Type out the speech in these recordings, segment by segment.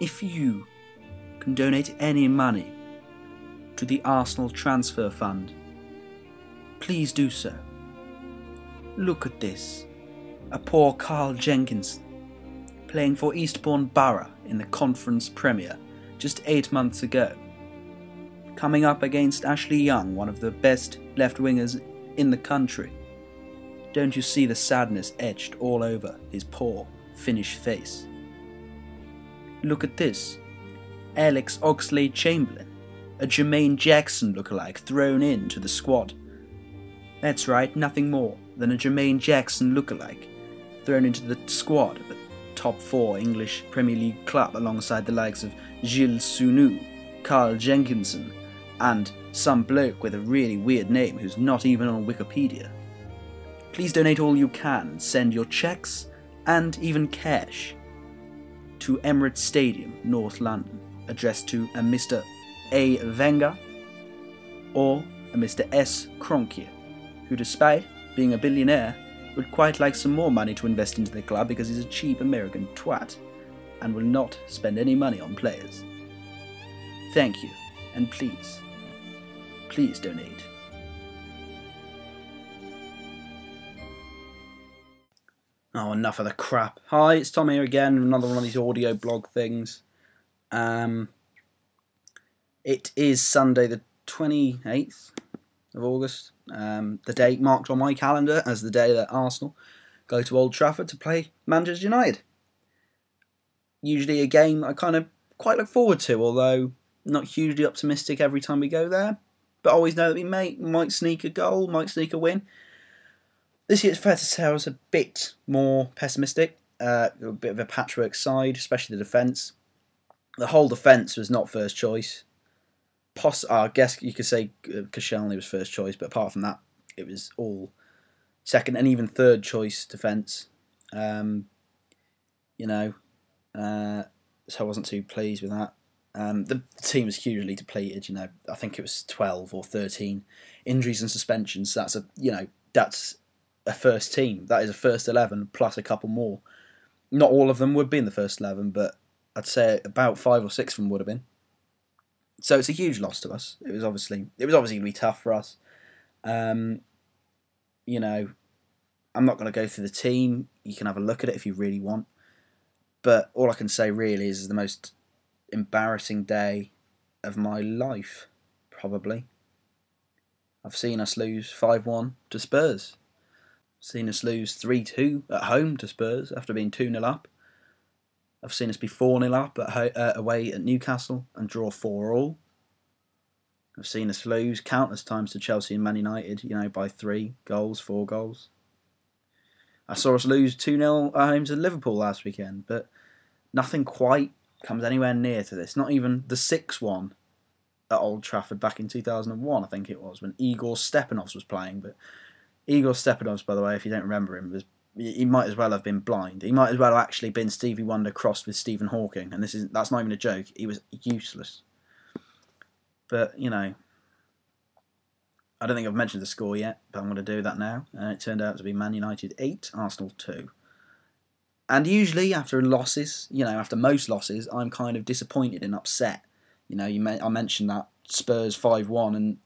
if you can donate any money to the Arsenal Transfer Fund, please do so. Look at this. A poor Carl Jenkins playing for Eastbourne Borough in the Conference Premier just eight months ago. Coming up against Ashley Young, one of the best left wingers in the country. Don't you see the sadness etched all over his poor Finnish face? Look at this Alex Oxlade Chamberlain, a Jermaine Jackson lookalike thrown into the squad. That's right, nothing more than a Jermaine Jackson lookalike thrown into the squad of a top four English Premier League club alongside the likes of Gilles Sunu, Carl Jenkinson, and some bloke with a really weird name who's not even on Wikipedia. Please donate all you can, send your checks and even cash to Emirates Stadium, North London, addressed to a Mr. A. Wenger or a Mr. S. Kroenke, who, despite being a billionaire, would quite like some more money to invest into the club because he's a cheap American twat and will not spend any money on players. Thank you, and please, please donate. Oh, enough of the crap. Hi, it's Tom here again, another one of these audio blog things. Um, it is Sunday, the 28th of August, um, the date marked on my calendar as the day that Arsenal go to Old Trafford to play Manchester United. Usually a game I kind of quite look forward to, although not hugely optimistic every time we go there. But always know that we may, might sneak a goal, might sneak a win. This year, it's fair to say I was a bit more pessimistic. Uh, a bit of a patchwork side, especially the defence. The whole defence was not first choice. Poss- I guess you could say uh, Koscielny was first choice, but apart from that, it was all second and even third choice defence. Um, you know, uh, so I wasn't too pleased with that. Um, the, team was hugely depleted. You know, I think it was twelve or thirteen injuries and suspensions. That's a you know that's a first team. That is a first eleven plus a couple more. Not all of them would be in the first eleven, but I'd say about five or six of them would have been. So it's a huge loss to us. It was obviously it was obviously going to be tough for us. Um, you know, I'm not going to go through the team. You can have a look at it if you really want. But all I can say really is the most embarrassing day of my life, probably. I've seen us lose 5 1 to Spurs. Seen us lose 3 2 at home to Spurs after being 2 0 up. I've seen us be 4 0 up at ho- uh, away at Newcastle and draw 4 all. I've seen us lose countless times to Chelsea and Man United, you know, by 3 goals, 4 goals. I saw us lose 2 0 at home to Liverpool last weekend, but nothing quite comes anywhere near to this. Not even the 6 1 at Old Trafford back in 2001, I think it was, when Igor Stepanovs was playing. But Igor Stepanovs, by the way, if you don't remember him, was he might as well have been blind. He might as well have actually been Stevie Wonder crossed with Stephen Hawking, and this is that's not even a joke. He was useless. But you know, I don't think I've mentioned the score yet, but I'm going to do that now. And it turned out to be Man United eight, Arsenal two. And usually after losses, you know, after most losses, I'm kind of disappointed and upset. You know, you may, I mentioned that Spurs five one, and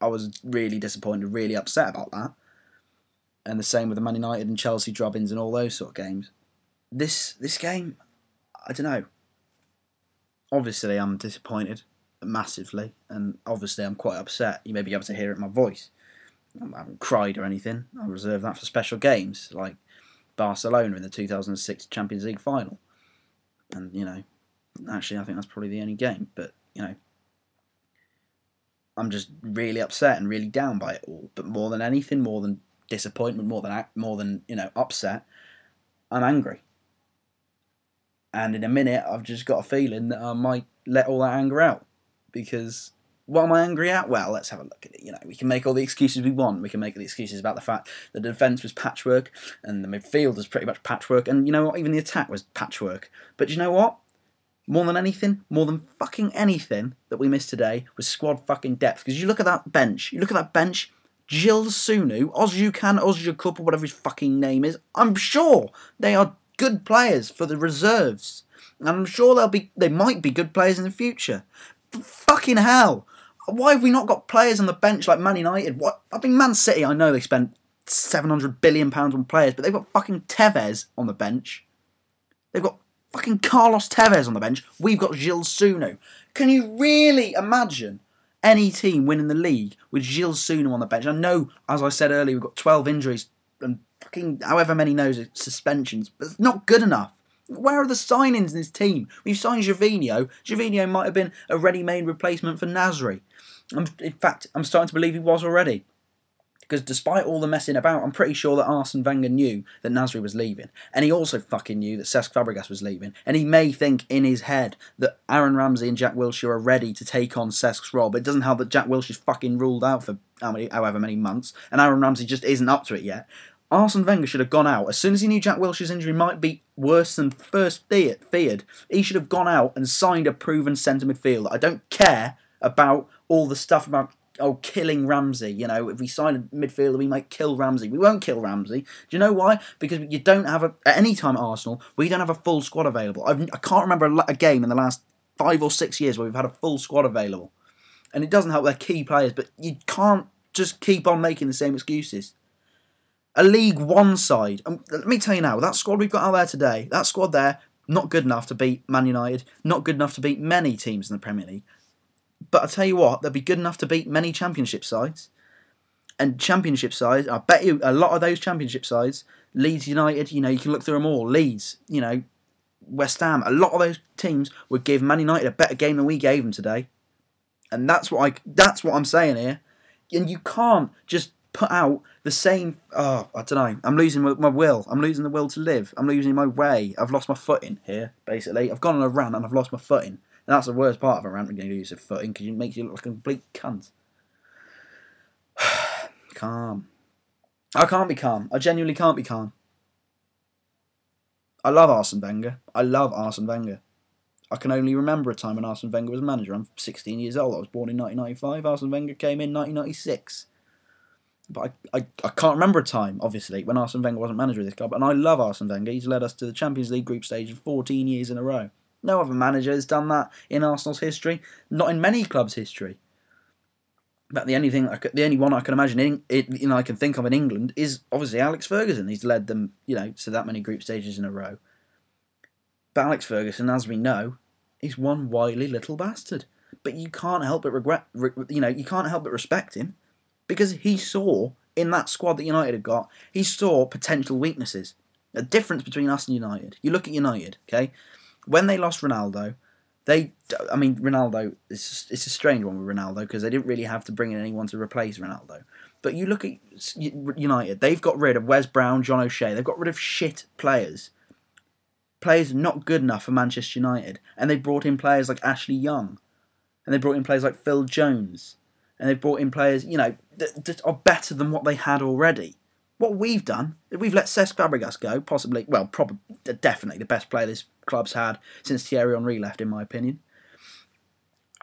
I was really disappointed, really upset about that. And the same with the Man United and Chelsea drubbins and all those sort of games. This this game, I don't know. Obviously, I'm disappointed massively, and obviously, I'm quite upset. You may be able to hear it in my voice. I haven't cried or anything. I reserve that for special games like Barcelona in the 2006 Champions League final. And you know, actually, I think that's probably the only game. But you know, I'm just really upset and really down by it all. But more than anything, more than disappointment, more than more than you know, upset, I'm angry. And in a minute, I've just got a feeling that I might let all that anger out because what am I angry at? Well, let's have a look at it. You know, we can make all the excuses we want. We can make the excuses about the fact that the defence was patchwork and the midfield was pretty much patchwork, and you know what? Even the attack was patchwork. But you know what? More than anything, more than fucking anything that we missed today was squad fucking depth. Because you look at that bench, you look at that bench, Gilles Sunu, Ozjukan, Ozjukup, or whatever his fucking name is, I'm sure they are good players for the reserves. and I'm sure they'll be they might be good players in the future. But fucking hell, why have we not got players on the bench like Man United? What I mean, Man City. I know they spent seven hundred billion pounds on players, but they've got fucking Tevez on the bench. They've got fucking Carlos Tevez on the bench. We've got Gilles Sunu. Can you really imagine any team winning the league with Gilles Sunu on the bench? I know, as I said earlier, we've got 12 injuries and fucking however many knows suspensions, but it's not good enough. Where are the signings in this team? We've signed Gervinho. Gervinho might have been a ready-made replacement for Nasri. I'm, in fact, I'm starting to believe he was already. Because despite all the messing about, I'm pretty sure that Arsene Wenger knew that Nasri was leaving. And he also fucking knew that Cesc Fabregas was leaving. And he may think in his head that Aaron Ramsey and Jack Wilshere are ready to take on Cesc's role. But it doesn't help that Jack Wilshere's fucking ruled out for how many, however many months. And Aaron Ramsey just isn't up to it yet. Arsene Wenger should have gone out as soon as he knew Jack Wilshere's injury might be worse than first feared. He should have gone out and signed a proven centre midfielder. I don't care about all the stuff about oh, killing Ramsey. You know, if we sign a midfielder, we might kill Ramsey. We won't kill Ramsey. Do you know why? Because you don't have a at any time at Arsenal, we don't have a full squad available. I've, I can not remember a, a game in the last five or six years where we've had a full squad available, and it doesn't help their key players. But you can't just keep on making the same excuses. A League One side. Um, let me tell you now, that squad we've got out there today, that squad there, not good enough to beat Man United, not good enough to beat many teams in the Premier League. But I tell you what, they'll be good enough to beat many championship sides. And championship sides, I bet you a lot of those championship sides, Leeds United, you know, you can look through them all. Leeds, you know, West Ham, a lot of those teams would give Man United a better game than we gave them today. And that's what I that's what I'm saying here. And you can't just put out the same oh, I don't know. I'm losing my, will. I'm losing the will to live. I'm losing my way. I've lost my footing here, basically. I've gone on a rant and I've lost my footing. And that's the worst part of a rant when you use of footing because it makes you look like a complete cunt. calm. I can't be calm. I genuinely can't be calm. I love Arsene Wenger. I love Arsene Wenger. I can only remember a time when Arsene Wenger was manager. I'm 16 years old. I was born in 1995. Arsene Wenger came in 1996. But I, I, I can't remember a time, obviously, when Arsene Wenger wasn't manager of this club. And I love Arsene Wenger. He's led us to the Champions League group stage 14 years in a row. No other manager has done that in Arsenal's history, not in many clubs' history. But the only thing, could, the only one I can imagine, in, it, you know, I can think of in England is obviously Alex Ferguson. He's led them, you know, to that many group stages in a row. But Alex Ferguson, as we know, is one wily little bastard. But you can't help but regret, you know, you can't help but respect him because he saw in that squad that United had got, he saw potential weaknesses. A difference between us and United. You look at United, okay? When they lost Ronaldo, they, I mean, Ronaldo, it's, it's a strange one with Ronaldo because they didn't really have to bring in anyone to replace Ronaldo. But you look at United, they've got rid of Wes Brown, John O'Shea, they've got rid of shit players. Players not good enough for Manchester United. And they brought in players like Ashley Young. And they brought in players like Phil Jones. And they brought in players, you know, that, that are better than what they had already. What we've done, we've let Cesc Fabregas go, possibly, well, probably, definitely the best player this club's had since Thierry Henry left, in my opinion.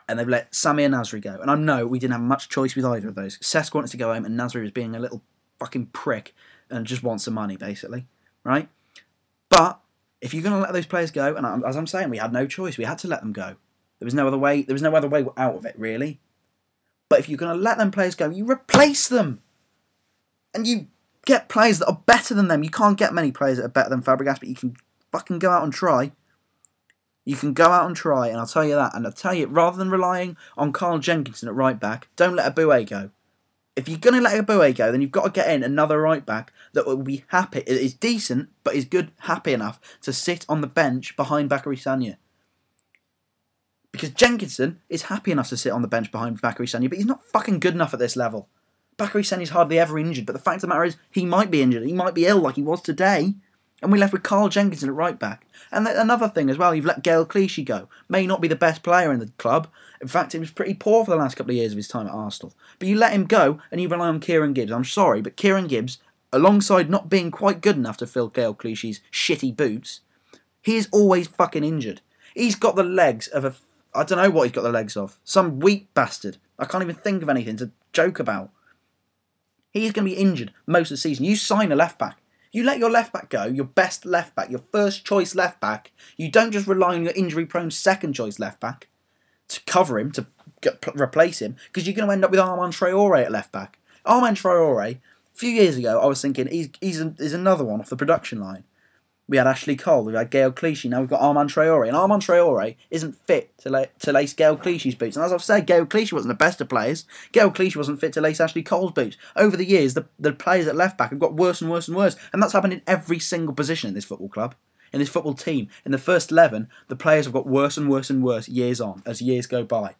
And they've let Samir Nasri go. And I know we didn't have much choice with either of those. Cesc wanted to go home, and Nasri was being a little fucking prick and just wants some money, basically, right? But if you're going to let those players go, and as I'm saying, we had no choice. We had to let them go. There was no other way. There was no other way out of it, really. But if you're going to let them players go, you replace them, and you get players that are better than them. You can't get many players that are better than Fabregas, but you can fucking go out and try. You can go out and try, and I'll tell you that. And I'll tell you, rather than relying on Carl Jenkinson at right back, don't let Eboue go. If you're going to let Eboue go, then you've got to get in another right back that will be happy, is decent, but is good, happy enough to sit on the bench behind Bacary Sagna. Because Jenkinson is happy enough to sit on the bench behind Bacary Sagna, but he's not fucking good enough at this level. Bacary Sagna's hardly ever injured, but the fact of the matter is, he might be injured. He might be ill like he was today. And we left with Carl Jenkinson at right back. And another thing as well, you've let Gael Clichy go. May not be the best player in the club. In fact, he was pretty poor for the last couple of years of his time at Arsenal. But you let him go and you rely on Kieran Gibbs. I'm sorry, but Kieran Gibbs, alongside not being quite good enough to fill Gael Clichy's shitty boots, he is always fucking injured. He's got the legs of a. I don't know what he's got the legs of. Some weak bastard. I can't even think of anything to joke about. He's going to be injured most of the season. You sign a left back. You let your left back go, your best left back, your first choice left back. You don't just rely on your injury prone second choice left back to cover him, to get, replace him, because you're going to end up with Armand Traore at left back. Armand Traore, a few years ago, I was thinking he's, he's, he's another one off the production line. We had Ashley Cole, we had Gael Clichy, now we've got Armand Traore. And Armand Traore isn't fit to, la- to lace Gael Clichy's boots. And as I've said, Gael Clichy wasn't the best of players. Gael Clichy wasn't fit to lace Ashley Cole's boots. Over the years, the, the players at left back have got worse and worse and worse. And that's happened in every single position in this football club. In this football team. In the first 11, the players have got worse and worse and worse years on, as years go by.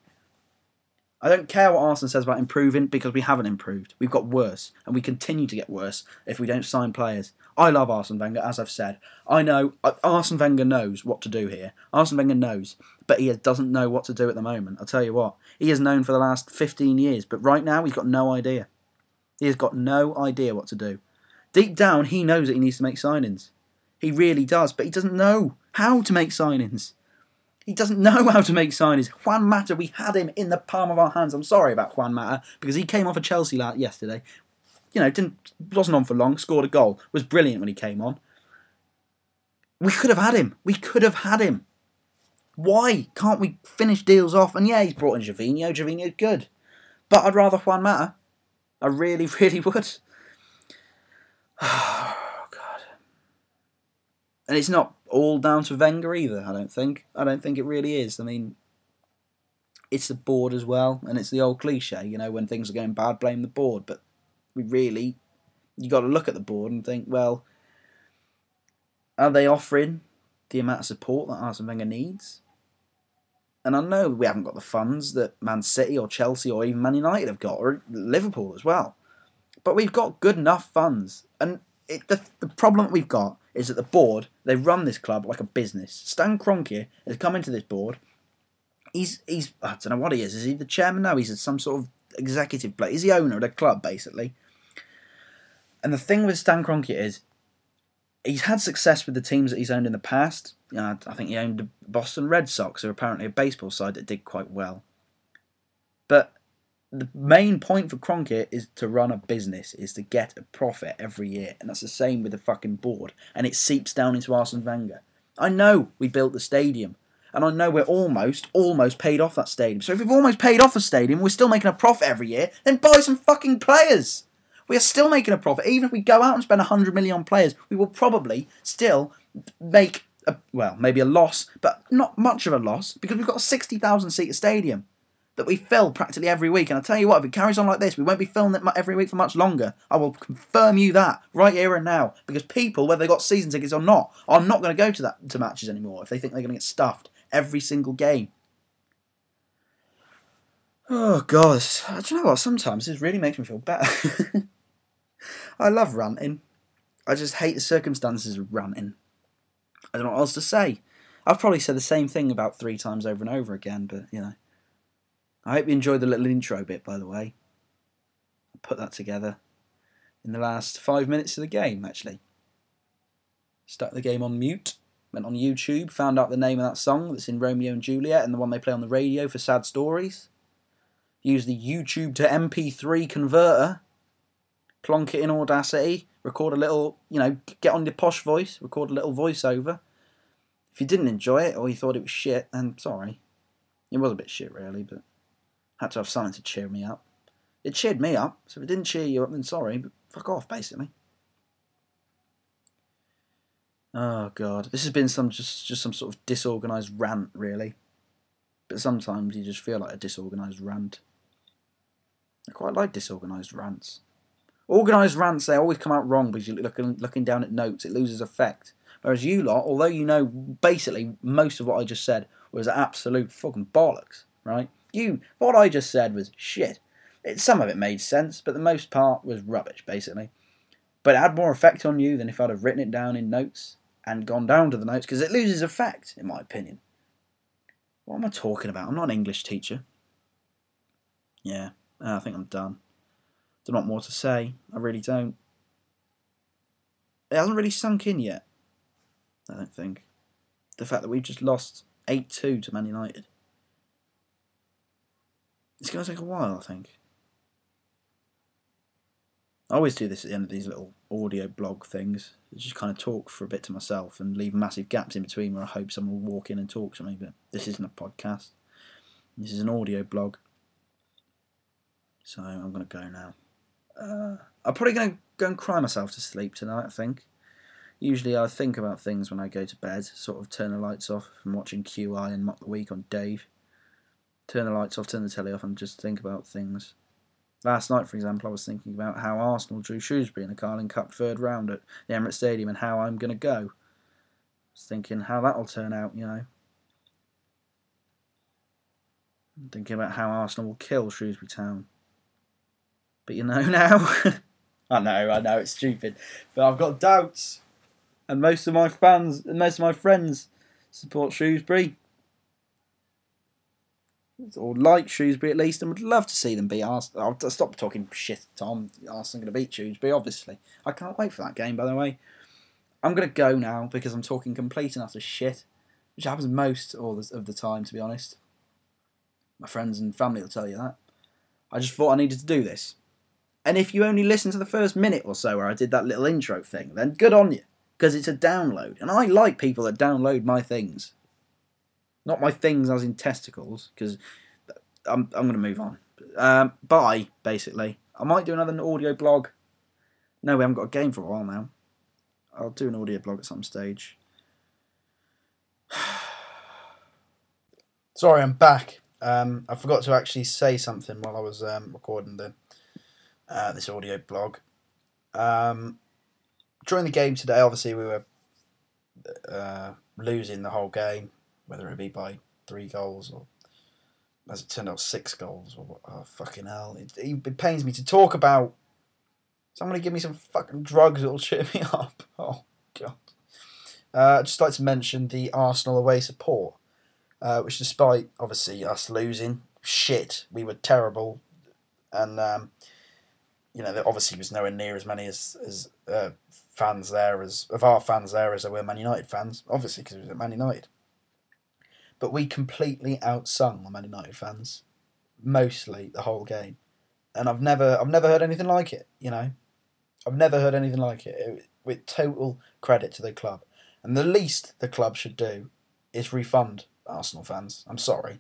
I don't care what Arsenal says about improving because we haven't improved. We've got worse, and we continue to get worse if we don't sign players. I love Arsene Wenger, as I've said. I know uh, Arsene Wenger knows what to do here. Arsene Wenger knows, but he doesn't know what to do at the moment. I'll tell you what, he has known for the last 15 years, but right now he's got no idea. He has got no idea what to do. Deep down, he knows that he needs to make signings. He really does, but he doesn't know how to make signings. He doesn't know how to make signings. Juan Mata, we had him in the palm of our hands. I'm sorry about Juan Mata because he came off a Chelsea last yesterday you know, didn't wasn't on for long, scored a goal, was brilliant when he came on. We could have had him. We could have had him. Why can't we finish deals off? And yeah, he's brought in Gervinho. Gervinho's good. But I'd rather Juan Mata. I really, really would. Oh, God. And it's not all down to Wenger either, I don't think. I don't think it really is. I mean, it's the board as well, and it's the old cliche, you know, when things are going bad, blame the board. But we really you got to look at the board and think, well, are they offering the amount of support that Arsene Wenger needs? And I know we haven't got the funds that Man City or Chelsea or even Man United have got, or Liverpool as well. But we've got good enough funds. And it, the, the problem that we've got is that the board, they run this club like a business. Stan Kroenke has come into this board. He's, he's I don't know what he is. Is he the chairman? No, he's some sort of executive player. He's the owner of the club, basically. And the thing with Stan Kroenke is, he's had success with the teams that he's owned in the past. I think he owned the Boston Red Sox, who are apparently a baseball side that did quite well. But the main point for Kroenke is to run a business, is to get a profit every year, and that's the same with the fucking board. And it seeps down into Arsene Wenger. I know we built the stadium, and I know we're almost, almost paid off that stadium. So if we've almost paid off the stadium, we're still making a profit every year, then buy some fucking players we are still making a profit. Even if we go out and spend 100 million on players, we will probably still make, a, well, maybe a loss, but not much of a loss because we've got a 60,000 seat stadium that we fill practically every week. And I tell you what, if it carries on like this, we won't be filling it every week for much longer. I will confirm you that right here and now because people, whether they got season tickets or not, are not going to go to that to matches anymore if they think they're going to get stuffed every single game. Oh god, I do you know what? Sometimes this really makes me feel better. I love ranting. I just hate the circumstances of ranting. I don't know what else to say. I've probably said the same thing about three times over and over again, but you know. I hope you enjoyed the little intro bit, by the way. I put that together in the last five minutes of the game, actually. Stuck the game on mute, went on YouTube, found out the name of that song that's in Romeo and Juliet and the one they play on the radio for sad stories. Used the YouTube to MP3 converter plonk it in Audacity, record a little, you know, get on your posh voice, record a little voiceover. If you didn't enjoy it or you thought it was shit, then sorry. It was a bit shit, really, but had to have something to cheer me up. It cheered me up, so if it didn't cheer you up, then sorry, but fuck off, basically. Oh god, this has been some just just some sort of disorganized rant, really. But sometimes you just feel like a disorganized rant. I quite like disorganized rants. Organised rants, they always come out wrong because you're looking, looking down at notes. It loses effect. Whereas you lot, although you know basically most of what I just said was absolute fucking bollocks, right? You, what I just said was shit. It, some of it made sense, but the most part was rubbish, basically. But it had more effect on you than if I'd have written it down in notes and gone down to the notes because it loses effect, in my opinion. What am I talking about? I'm not an English teacher. Yeah, I think I'm done don't know more to say. I really don't. It hasn't really sunk in yet. I don't think. The fact that we've just lost 8 2 to Man United. It's going to take a while, I think. I always do this at the end of these little audio blog things. I just kind of talk for a bit to myself and leave massive gaps in between where I hope someone will walk in and talk to me. But this isn't a podcast. This is an audio blog. So I'm gonna go now. Uh, I'm probably gonna go and cry myself to sleep tonight. I think. Usually I think about things when I go to bed. Sort of turn the lights off from watching QI and Mock the Week on Dave. Turn the lights off, turn the telly off, and just think about things. Last night, for example, I was thinking about how Arsenal drew Shrewsbury in the Carling Cup third round at the Emirates Stadium and how I'm going to go. I was thinking how that'll turn out, you know. I'm thinking about how Arsenal will kill Shrewsbury Town. But you know now. I know, I know, it's stupid. But I've got doubts. And most of my fans most of my friends support Shrewsbury or like Shrewsbury at least, and would love to see them beat Arsenal. I'll stop talking shit, Tom. Arsenal going to beat Shrewsbury, obviously. I can't wait for that game, by the way. I'm going to go now because I'm talking complete and utter shit, which happens most all of the time, to be honest. My friends and family will tell you that. I just thought I needed to do this. And if you only listen to the first minute or so where I did that little intro thing, then good on you, because it's a download. And I like people that download my things. Not my things as in testicles, because I'm, I'm going to move on. Um, bye, basically. I might do another audio blog. No, we haven't got a game for a while now. I'll do an audio blog at some stage. Sorry, I'm back. Um, I forgot to actually say something while I was um, recording the uh, this audio blog. Um, during the game today, obviously we were uh, losing the whole game whether it be by three goals or as it turned out six goals or oh, fucking hell. It, it pains me to talk about. Somebody give me some fucking drugs that'll cheer me up. Oh god. Uh, I'd just like to mention the Arsenal away support, uh, which despite obviously us losing, shit, we were terrible, and um, you know there obviously was nowhere near as many as as uh, fans there as of our fans there as there were Man United fans, obviously because it was at Man United but we completely outsung the Man United fans, mostly the whole game, and I've never I've never heard anything like it. You know, I've never heard anything like it. it with total credit to the club, and the least the club should do is refund Arsenal fans. I'm sorry.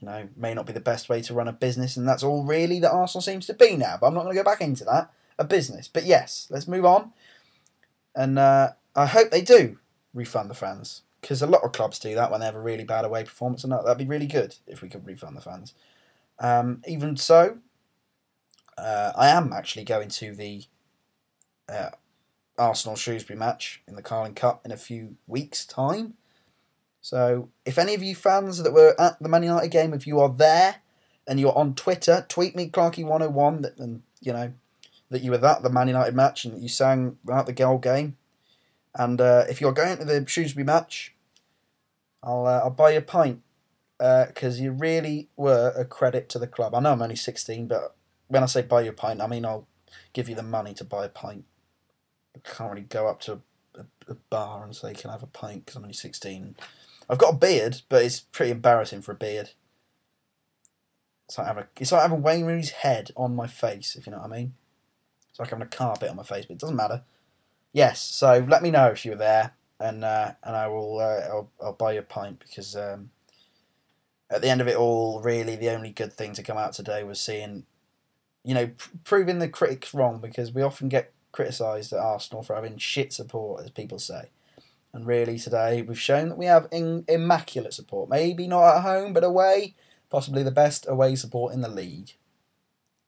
You know, may not be the best way to run a business, and that's all really that Arsenal seems to be now. But I'm not going to go back into that. A business, but yes, let's move on. And uh, I hope they do refund the fans because a lot of clubs do that when they have a really bad away performance, and that'd be really good if we could refund the fans. Um, even so, uh, I am actually going to the uh, Arsenal Shrewsbury match in the Carling Cup in a few weeks' time. So, if any of you fans that were at the Man United game, if you are there and you're on Twitter, tweet me Clarky101 that, and you know that you were at the Man United match and that you sang about the goal game. And uh, if you're going to the Shrewsbury match, I'll uh, I'll buy you a pint because uh, you really were a credit to the club. I know I'm only 16, but when I say buy you a pint, I mean I'll give you the money to buy a pint. I can't really go up to a, a bar and say, "Can I have a pint?" because I'm only 16. I've got a beard, but it's pretty embarrassing for a beard. It's like having a, it's like having Wayne Rooney's head on my face, if you know what I mean. It's like having a carpet on my face, but it doesn't matter. Yes, so let me know if you were there and uh, and I will uh, I'll, I'll buy you a pint because um, at the end of it all, really the only good thing to come out today was seeing, you know, pr- proving the critics wrong because we often get criticised at Arsenal for having shit support, as people say. And really today we've shown that we have in- immaculate support. Maybe not at home, but away, possibly the best away support in the league.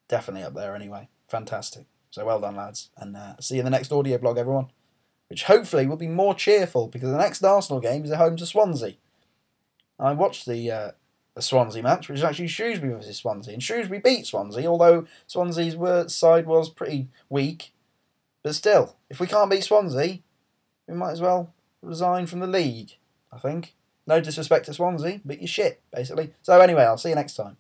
Definitely up there anyway. Fantastic. So well done, lads. And uh, see you in the next audio blog, everyone which hopefully will be more cheerful because the next Arsenal game is at home to Swansea. I watched the uh, the Swansea match, which is actually Shrewsbury versus Swansea, and Shrewsbury beat Swansea, although Swansea's side was pretty weak. But still, if we can't beat Swansea, we might as well resign from the league. I think. No disrespect to Swansea, but you're shit basically. So anyway, I'll see you next time.